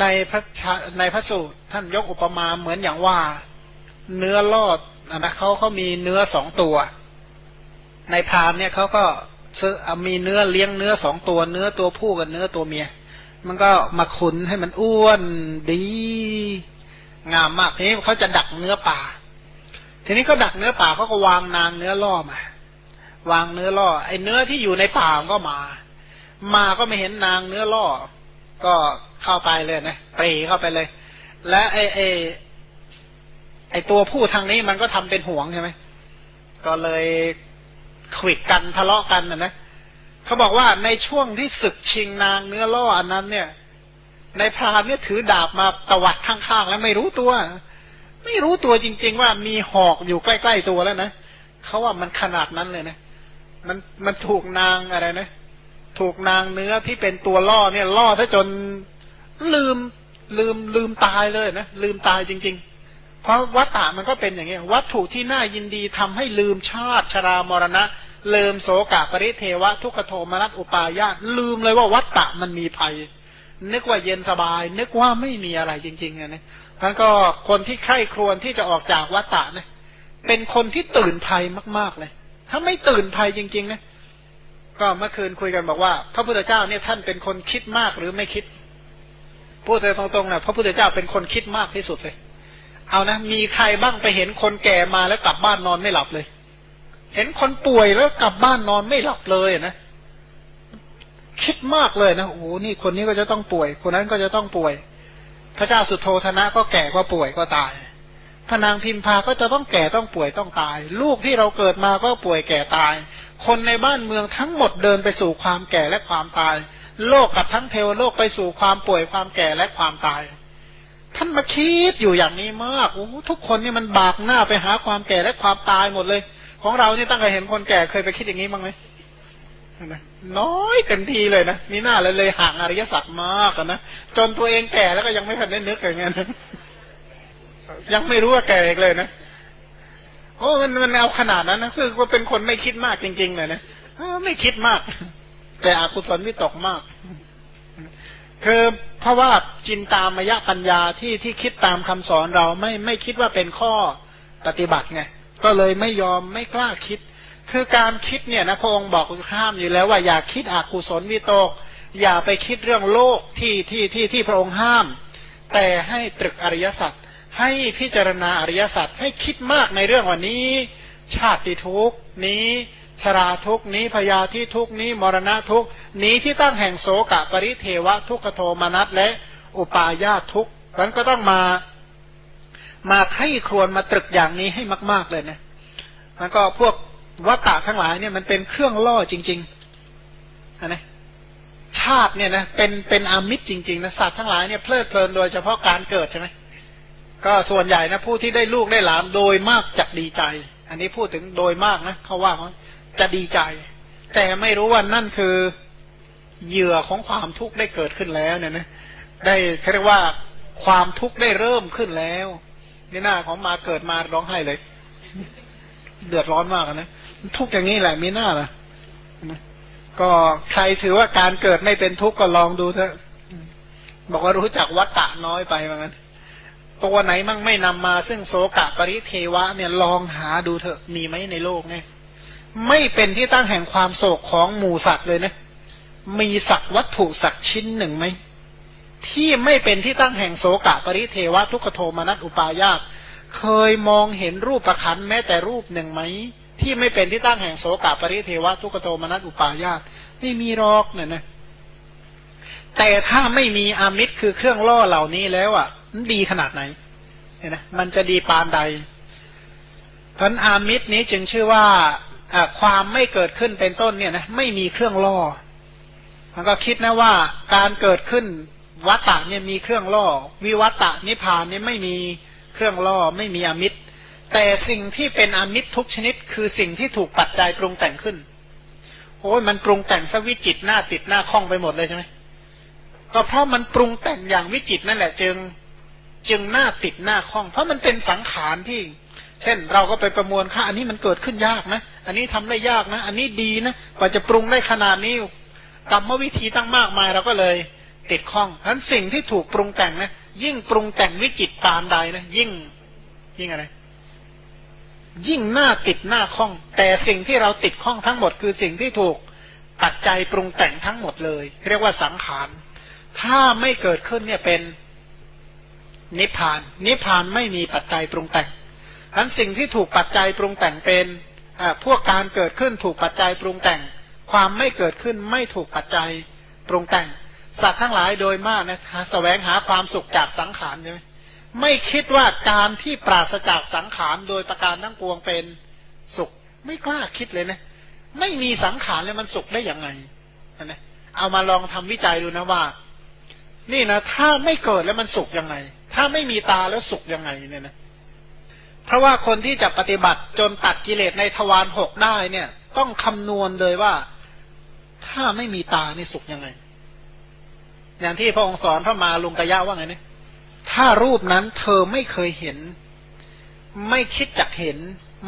ในพระในพระสูตรท่านยกอุปมาเหมือนอย่างว่า เนื้อลอดนะเขาเขามีเนื้อสองตัว ในพรามเนี่ยเขาก็ซื้อมีเนื้อเลี้ยงเนื้อสองตัวเนื้อตัวผู้กับเนื้อตัวเมีย มันก็มาขุนให้มันอ้วนดี งามมากทีนี้เขาจะดักเนื้อป่า ทีนี้เขาดักเนื้อป่าเขาก็วางนางเนื้อล่อมาวางเนื้อล่อ ไอ้เนื้อที่อยู่ในป่าก็มา มาก็ไม่เห็นนางเนื้อล่อ ก็ เข้าไปเลยนะปรีเข้าไปเลย และไอ้ไอ้ไอ้ตัวผู้ทางนี้มันก็ทำเป็นห่วงใช่ไหมก็เลยขวิดกันทะเลาะกันนะนะเขาบอกว่าในช่วงที่ศึกชิงนางเนื้อล่ออันนั้นเนี่ย ในพรานเนี่ยถือดาบมาตวัดข้างๆแล้วไม่รู้ตัว ไม่รู้ตัวจริง ๆ ว่ามีหอกอยู่ใกล้ๆตัวแล้วนะเขาว่ามันขนาดนั้นเลยนะมันมันถูกนางอะไรนะถูกนางเนื้อที่เป็นตัวล่อเนี่ยล่อถ้าจน ลืมลืมลืมตายเลยนะลืมตายจริง ๆ เพราะวัตตะมันก็เป็นอย่างนี้ยวัตถุที่น่ายินดีทำให้ลืมชาติชรามรณะ ลืมโสกะปริเทวะ ทุกขโทมนัสอุปายาตลืมเลยว่าวัตตะมันมีภัย นึกว่าเย็นสบาย นึกว่าไม่มีอะไรจริงๆนะท่านก็คนที่ใคร่ครวญที่จะออกจากวัตตะเนี่ยเป็นคนที่ตื่นภัยมาก ๆเลย ถ้าไม่ตื่นภัยจริงๆนะก็เมื่อคืนคุยกันบอกว่าพระพุทธเจ้าเนี่ยท่านเป็นคนคิดมากหรือไม่คิด พูดตรงๆนะพระพุทธเจ้าเป็นคนคิดมากที่สุดเลย เอานะมีใครบ้างไปเห็นคนแก่มาแล้วกลับบ้านนอนไม่หลับเลย เห็นคนป่วยแล้วกลับบ้านนอนไม่หลับเลยนะคิดมากเลยนะโอ้โหนี่คนนี้ก็จะต้องป่วย คนนั้นก็จะต้องป่วย พระเจ้าสุโธธนะก็แก่ก็ป่วยก็ตายพระนางพิมพาก็จะต้องแก่ต้องป่วยต้องตาย ลูกที่เราเกิดมาก็ป่วยแก่ตาย คนในบ้านเมืองทั้งหมดเดินไปสู่ความแก่และความตาย โลกกับทั้งเทวโลกไปสู่ความป่วยความแก่และความตาย ท่านมาคิดอยู่อย่างนี้มากโอ้ทุกคนนี่มันบากหน้าไปหาความแก่และความตายหมดเลย ของเรานี่ตั้งแต่เห็นคนแก่เคยไปคิดอย่างนี้บ้างไหมน้อยเต็มทีเลยนะมีหน้าเลยเลยห่างอริยสัจมากนะจนตัวเองแก่แล้วก็ยังไม่ทันได้นึกอย่างเงี้ยยังไม่รู้ว่าแก่เลยนะโอ้มันมันเอาขนาดนั้นนะคือว่าเป็นคนไม่คิดมากจริงๆเลยนะไม่คิดมาก แต่อกุศลวิตกมาก คือเพราะว่าจินตามยะปัญญาที่ที่คิดตามคำสอนเราไม่ไม่คิดว่าเป็นข้อปฏิบัติไงก็เลยไม่ยอมไม่กล้าคิด คือการคิดเนี่ยนะพระองค์บอกห้ามอยู่แล้วว่าอย่าคิดอกุศลวิตก อย่าไปคิดเรื่องโลกที่ที่ที่ที่พระองค์ห้าม แต่ให้ตรึกอริยสัจให้พิจารณาอริยสัจให้คิดมากในเรื่องวันนี้ ชาติทุกนี้ ชราทุกนี้พยาธิทุกนี้มรณะทุกนี้ที่ตั้งแห่งโสกะปริเทวะทุกขโทมนัสและอุปาญาทุกนั้นก็ต้องมามาไข้ครวนมาตรึกอย่างนี้ให้มาก ๆเลยนะมันก็พวกวัตตะทั้งหลายเนี่ยมันเป็นเครื่องล่อจริงๆนะชาติเนี่ยนะเป็นเป็นอามิตรจริงๆนะสัตว์ทั้งหลายเนี่ยเพลิดเพลินโดยเฉพาะการเกิดใช่ไหมก็ส่วนใหญ่นะผู้ที่ได้ลูกได้หลานโดยมากจักดีใจ อันนี้พูดถึงโดยมากนะเขาว่าเขา จะดีใจ แต่ไม่รู้ว่านั่นคือเหยื่อของความทุกข์ได้เกิดขึ้นแล้วเนี่ยนะ ได้เรียกว่าความทุกข์ได้เริ่มขึ้นแล้ว นี่หน้าของมาเกิดมาร้องไห้เลย เดือดร้อนมากนะทุกอย่างนี้แหละมีหน้าล่ะก็ใครถือว่าการเกิดไม่เป็นทุกข์ก็ลองดูเถอะ บอกว่ารู้จักวัตตะน้อยไปเหมือนกันตัวไหนมั่งไม่นำมาซึ่งโสกะปริเทวะ เนี่ยลองหาดูเถอะมีไหมในโลกเนี่ย ไม่เป็นที่ตั้งแห่งความโศกของหมูสัตว์เลยนะ มีสักวัตถุสักชิ้นหนึ่งไหม ที่ไม่เป็นที่ตั้งแห่งโสกะปริเทวะทุกขโทมนัสอุปายาตเคยมองเห็นรูปประคันแม้แต่รูปหนึ่งไหม ที่ไม่เป็นที่ตั้งแห่งโสกะปริเทวะทุกขโทมนัสอุปายาตไม่มีรอกเนี่ยนะแต่ถ้าไม่มีอามิตรคือเครื่องล่อเหล่านี้แล้วอะมันดีขนาดไหนเห็นไหมมันจะดีปานใดพันอามิตรนี้จึงชื่อว่า ความไม่เกิดขึ้นเป็นต้นเนี่ยนะไม่มีเครื่องล่อมันก็คิดนะว่าการเกิดขึ้นวัตตะเนี่ยมีเครื่องล่อ วิวัตตะนิพานเนี่ยไม่มีเครื่องล่อไม่มีอมิตร แต่สิ่งที่เป็นอมิตรทุกชนิด คือสิ่งที่ถูกปัจจัยปรุงแต่งขึ้นโอ้ยมันปรุงแต่งสวิจิตหน้าติดหน้าคล้องไปหมดเลยใช่ไหมก็เพราะมันปรุงแต่งอย่างวิจิตนั่นแหละจึง จึงหน้าติดหน้าคล้อง เพราะมันเป็นสังขารที่ เช่น เราก็ไปประมวลค่า อันนี้มันเกิดขึ้นยากนะ อันนี้ทำได้ยากนะ อันนี้ดีนะกว่าจะปรุงได้ขนาดนี้กรรมวิธีตั้งมากมายเราก็เลยติดข้องฉะนั้นสิ่งที่ถูกปรุงแต่งนะยิ่งปรุงแต่งวิจิตปานใดนะยิ่งยิ่งอะไร ยิ่งหน้าติดหน้าข้อง แต่สิ่งที่เราติดข้องทั้งหมด คือสิ่งที่ถูกปัจจัยปรุงแต่งทั้งหมดเลย เรียกว่าสังขาร ถ้าไม่เกิดขึ้นเนี่ยเป็นนิพพาน นิพพานไม่มีปัจจัยปรุงแต่ง ทั้นสิ่งที่ถูกปัจจัยปรุงแต่งเป็นพวกการเกิดขึ้นถูกปัจจัยปรุงแต่ง ความไม่เกิดขึ้นไม่ถูกปัจจัยปรุงแต่ง สัตว์ทั้งหลายโดยมากนะแสวงหาความสุขจากสังขารใช่ไหมไม่คิดว่าการที่ปราศจากสังขารโดยประการทั้งปวงเป็นสุข ไม่กล้าคิดเลยนะ ไม่มีสังขารเลยมันสุขได้ยังไงนะเอามาลองทำวิจัยดูนะว่า นี่นะถ้าไม่เกิดแล้วมันสุขยังไง ถ้าไม่มีตาแล้วสุขยังไงเนี่ยนะ เพราะว่าคนที่จะปฏิบัติจนตัดกิเลสในทวารหกได้เนี่ย ต้องคำนวณเลยว่าถ้าไม่มีตานี่สุขยังไง อย่างที่พระองค์สอนพระมาลุงกะยะว่าไงเนี่ยถ้ารูปนั้นเธอไม่เคยเห็น ไม่คิดจักเห็น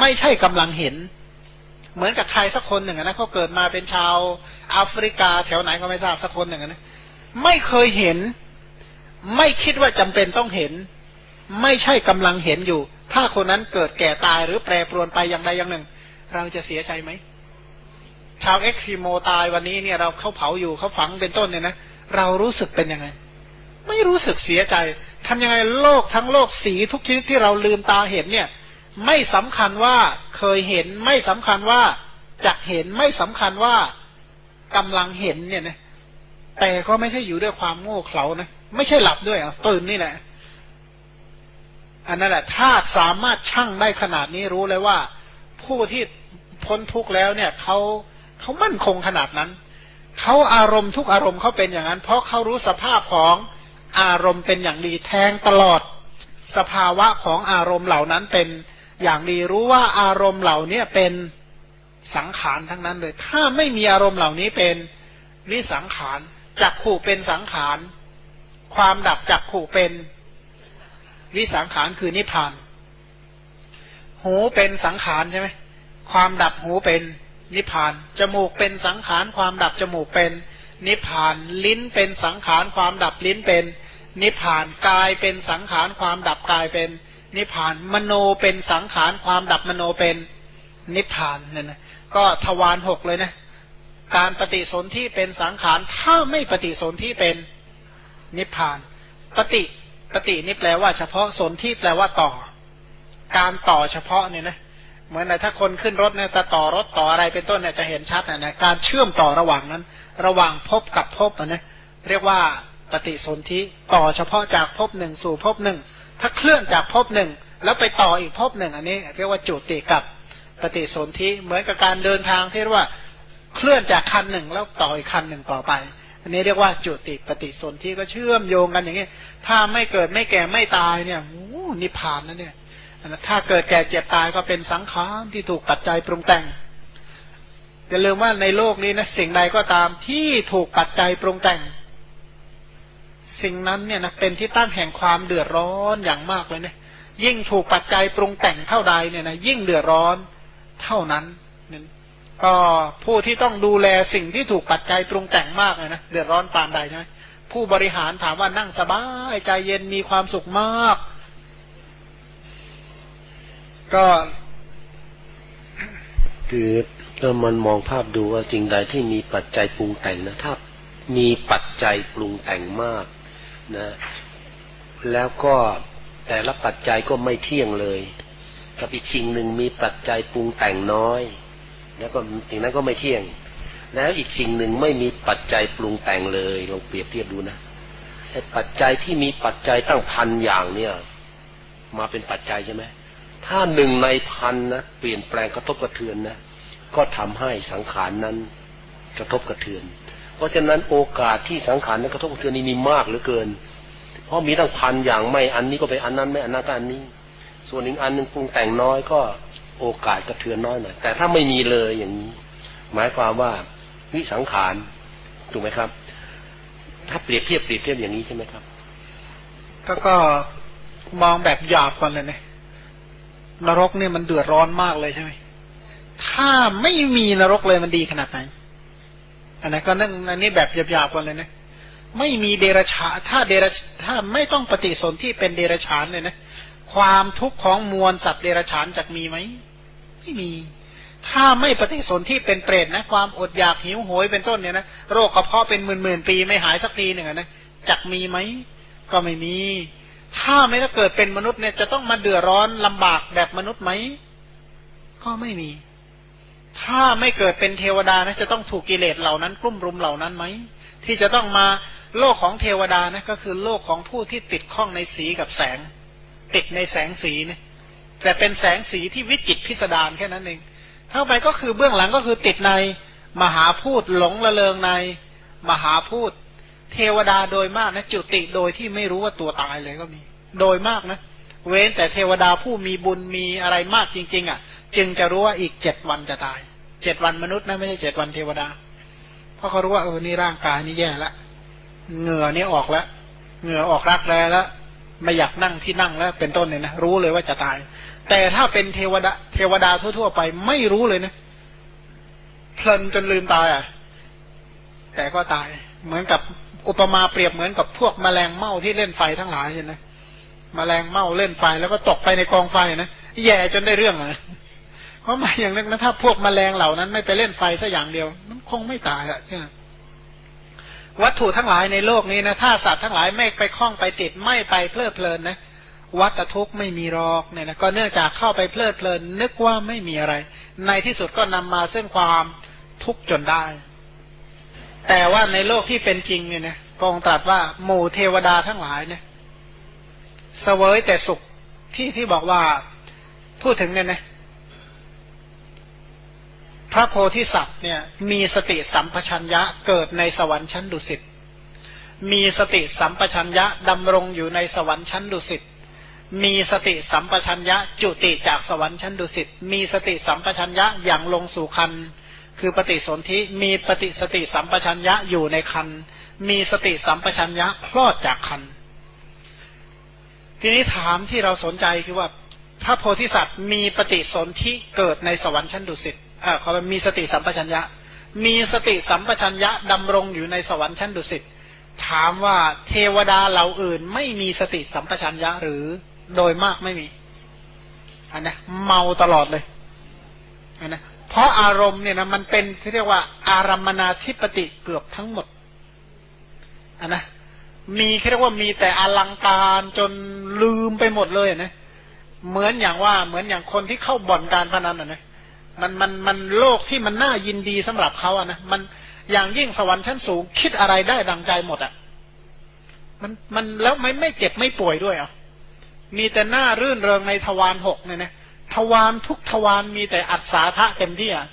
ไม่ใช่กำลังเห็น เหมือนกับใครสักคนหนึ่งนะเขาเกิดมาเป็นชาวแอฟริกาแถวไหนก็ไม่ทราบสักคนหนึ่งนะไม่เคยเห็น ไม่คิดว่าจำเป็นต้องเห็น ไม่ใช่กำลังเห็นอยู่ ถ้าคนนั้นเกิดแก่ตายหรือแปรปรวนไปอย่างใดอย่างหนึ่ง เราจะเสียใจไหม ชาวเอ็กซิโมตายวันนี้เนี่ยเราเขาเผาอยู่เขาฝังเป็นต้นเนี่ยนะเรารู้สึกเป็นยังไง ไม่รู้สึกเสียใจทำยังไงโลกทั้งโลกสีทุกชนิดที่เราลืมตาเห็นเนี่ย ไม่สำคัญว่าเคยเห็นไม่สำคัญว่าจะเห็นไม่สำคัญว่ากำลังเห็นเนี่ยนะแต่ก็ไม่ใช่อยู่ด้วยความโง่เขลานะไม่ใช่หลับด้วยอะตื่นนี่แหละ อันนั้นแหละถ้าสามารถชั่งได้ขนาดนี้รู้เลยว่า ผู้ที่พ้นทุกข์แล้วเนี่ยเขาเขามั่นคงขนาดนั้นเขาอารมณ์ทุกอารมณ์เขาเป็นอย่างนั้น เพราะเขารู้สภาพของอารมณ์เป็นอย่างดีแทงตลอด สภาวะของอารมณ์เหล่านั้นเป็นอย่างดีรู้ว่าอารมณ์เหล่านี้เป็นสังขารทั้งนั้นเลย ถ้าไม่มีอารมณ์เหล่านี้เป็นวิสังขารจักขู่เป็นสังขาร ความดับจักขู่เป็น วิสังขารคือนิพพาน หูเป็นสังขารใช่ไหมความดับหูเป็นนิพพาน จมูกเป็นสังขาร ความดับจมูกเป็นนิพพาน ลิ้นเป็นสังขาร ความดับลิ้นเป็นนิพพาน กายเป็นสังขาร ความดับกายเป็นนิพพาน มโนเป็นสังขาร ความดับมโนเป็นนิพพานเนี่ยนะ ก็ทวารหกเลยนะ การปฏิสนธิเป็นสังขาร ถ้าไม่ปฏิสนธิเป็นนิพพาน ปฏิ ปฏินี่แปลว่าเฉพาะสนที่แปลว่าต่อ การต่อเฉพาะเนี่ยนะเหมือนถ้าคนขึ้นรถเนี่ยจะต่อรถต่ออะไรเป็นต้นเนี่ยจะเห็นชัดนะนะการเชื่อมต่อระหว่างนั้น ระหว่างพบกับพบนะเรียกว่าปฏิสนธิต่อเฉพาะจากพบหนึ่งสู่พบหนึ่งถ้าเคลื่อนจากพบหนึ่งแล้วไปต่ออีกพบหนึ่งอันนี้ เรียกว่าจุติกับปฏิสนธิเหมือนกับการเดินทางที่เรียกว่าเคลื่อนจากคันหนึ่งแล้วต่ออีกคันหนึ่งต่อไป อันนี้เรียกว่าจุติปฏิสนธิก็เชื่อมโยงกันอย่างนี้ ถ้าไม่เกิดไม่แก่ไม่ตายเนี่ยโอ้นิพพานนะเนี่ยถ้าเกิดแก่เจ็บตายก็เป็นสังขารที่ถูกปัจจัยปรุงแต่งอย่าลืมว่าในโลกนี้นะสิ่งใดก็ตามที่ถูกปัจจัยปรุงแต่ง สิ่งนั้นเนี่ยนะเป็นที่ตั้งแห่งความเดือดร้อนอย่างมากเลยเนี่ยยิ่งถูกปัจจัยปรุงแต่งเท่าใดเนี่ยนะยิ่งเดือดร้อนเท่านั้น ก็ผู้ที่ต้องดูแลสิ่งที่ถูกปัจจัยปรุงแต่งมากนะเดือดร้อนปานใดใช่ไหมผู้บริหารถามว่านั่งสบายใจเย็นมีความสุขมาก ก็คือถ้ามันมองภาพดูว่าสิ่งใดที่มีปัจจัยปรุงแต่งนะถ้ามีปัจจัยปรุงแต่งมากนะ แล้วก็แต่ละปัจจัยก็ไม่เที่ยงเลย กับอีกสิ่งหนึ่งมีปัจจัยปรุงแต่งน้อย แล้วก็สิ่งนั้นก็ไม่เที่ยง แล้วอีกสิ่งหนึ่งไม่มีปัจจัยปรุงแต่งเลยลองเปรียบเทียบดูนะไอ้ปัจจัยที่มีปัจจัยตั้งพันอย่างเนี่ย มาเป็นปัจจัยใช่ไหมถ้าหนึ่งในพันนะเปลี่ยนแปลงกระทบกระเทือนนะก็ทำให้สังขารนั้นกระทบกระเทือน เพราะฉะนั้นโอกาสที่สังขารนั้นกระทบกระเทือนนี้มีมากเหลือเกิน เพราะมีตั้งพันอย่างไม่อันนี้ก็ไปอันนั้นไม่อันนั้นก็อันนี้ ส่วนอีกอันหนึ่งปรุงแต่งน้อยก็ โอกาสกระเทือนน้อยหน่อย แต่ถ้าไม่มีเลยอย่างนี้ หมายความว่าวิสังขารถูกไหมครับ ถ้าเปรียบเทียบเปรียบเทียบอย่างนี้ใช่ไหมครับ ก็ก็มองแบบหยาบก่อนเลยเนี่ยนรกเนี่ยมันเดือดร้อนมากเลยใช่ไหมถ้าไม่มีนรกเลยมันดีขนาดไหนอันนั้นก็นั่งอันนี้แบบหยาบๆก่อนเลยนะไม่มีเดรชาถ้าเดรถ้าไม่ต้องปฏิสนธิเป็นเดรชานเลยนะ ความทุกข์ของมวลสัตว์เดรชานจะมีไหม ไม่มี ถ้าไม่ปฏิสนธิเป็นเปรตนะ ความอดอยากหิวโหยเป็นต้นเนี่ยนะโรคกระเพาะเป็นหมื่นหมื่นปีไม่หายสักทีหนึ่งนะจักมีไหมก็ไม่มี ถ้าไม่ถ้าเกิดเป็นมนุษย์เนี่ยจะต้องมาเดือดร้อนลำบากแบบมนุษย์ไหมก็ไม่มี ถ้าไม่เกิดเป็นเทวดานะจะต้องถูกกิเลสเหล่านั้นกลุ่มรุมเหล่านั้นไหมที่จะต้องมาโลกของเทวดานะก็คือโลกของผู้ที่ติดข้องในสีกับแสง ติดในแสงสีเนี่ย แต่เป็นแสงสีที่วิจิตพิสดารแค่นั้นเองเท่าไปก็คือเบื้องหลังก็คือติดในมหาพูดหลงละเลงในมหาพูด เทวดาโดยมากนะจุติโดยที่ไม่รู้ว่าตัวตายเลยก็มี โดยมากนะ เว้นแต่เทวดาผู้มีบุญมีอะไรมากจริง ๆ อะ จึงจะรู้ว่าอีกเจ็ดวันจะตายเจ็ดวันมนุษย์นะไม่ใช่เจ็ดวันเทวดา เพราะเขารู้ว่าเออนี่ร่างกายนี่แย่แล้วเหงื่อนี่ออกแล้วเหงื่อออกรักแร้แล้วไม่อยากนั่งที่นั่งแล้ว เป็นต้นเนี่ยนะรู้เลยว่าจะตาย แต่ถ้าเป็นเทวดาเทวดาทั่ว ๆ ไปไม่รู้เลยนะเพลินจนลืมตายอะ แต่ก็ตาย เหมือนกับอุปมาเปรียบเหมือนกับพวกแมลงเม่าที่เล่นไฟทั้งหลายเห็นไหมแมลงเม่าเล่นไฟแล้วก็ตกไปในกองไฟนะแย่จนได้เรื่องอะเพราะมาอย่างนั้นนะถ้าพวกแมลงเหล่านั้น ไม่ไปเล่นไฟสักอย่างเดียวมันคงไม่ตายอะใช่ไหมวัตถุทั้งหลายในโลกนี้นะถ้าสัตว์ทั้งหลายไม่ไปคล้องไปติดไม่ไปเพลิดเพลินนะ วัตทุกข์ไม่มีรอกเนี่ยนะก็เนื่องจากเข้าไปเพลิดเพลินนึกว่าไม่มีอะไร ในที่สุดก็นำมาซึ่งความทุกข์จนได้ แต่ว่าในโลกที่เป็นจริงเนี่ยนะพระองค์ตรัสว่าหมู่เทวดาทั้งหลายเนี่ยเสวยแต่สุขที่ที่บอกว่าพูดถึงเนี่ยนะพระโพธิสัตว์เนี่ย มีสติสัมปชัญญะเกิดในสวรรค์ชั้นดุสิตมีสติสัมปชัญญะดำรงอยู่ในสวรรค์ชั้นดุสิต มีสติสัมปชัญญะ จุติจากสวรรค์ชั้นดุสิตมีสติสัมปชัญญะอย่างลงสู่คันคือปฏิสนธิมีปฏิสติสัมปชัญญะอยู่ในคันมีสติสัมปชัญญะคลอดจากคันทีนี้ถามที่เราสนใจคือว่าพระโพธิสัตว์มีปฏิสนธิเกิดในสวรรค์ชั้นดุสิตอ่าเขามีสติสัมปชัญญะ มีสติสัมปชัญญะดำรงอยู่ในสวรรค์ชั้นดุสิตถามว่าเทวดาเหล่าอื่นไม่มีสติสัมปชัญญะหรือ โดยมากไม่มีอันนะเมาตลอดเลยอันนะเพราะอารมณ์เนี่ยนะมันเป็นที่เรียกว่าอารมนาธิปติเกือบทั้งหมดอันนะมีเรียกว่ามีแต่อลังการจนลืมไปหมดเลยนะเหมือนอย่างว่าเหมือนอย่างคนที่เข้าบ่อนการพนันอะนะมันมันมันโลกที่มันน่ายินดีสำหรับเขาอะนะมันอย่างยิ่งสวรรค์ชั้นสูงคิดอะไรได้ดังใจหมดอะ มันมันแล้วไม่ไม่เจ็บไม่ป่วยด้วยอะ มีแต่หน้ารื่นเริงในทวารหกเนี่ยนะทวารทุกทวารมีแต่อัศาธะเต็มที่อะ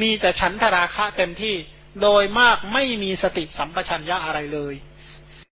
มีแต่ฉันทราคะเต็มที่ โดยมากไม่มีสติสัมปชัญญะอะไรเลย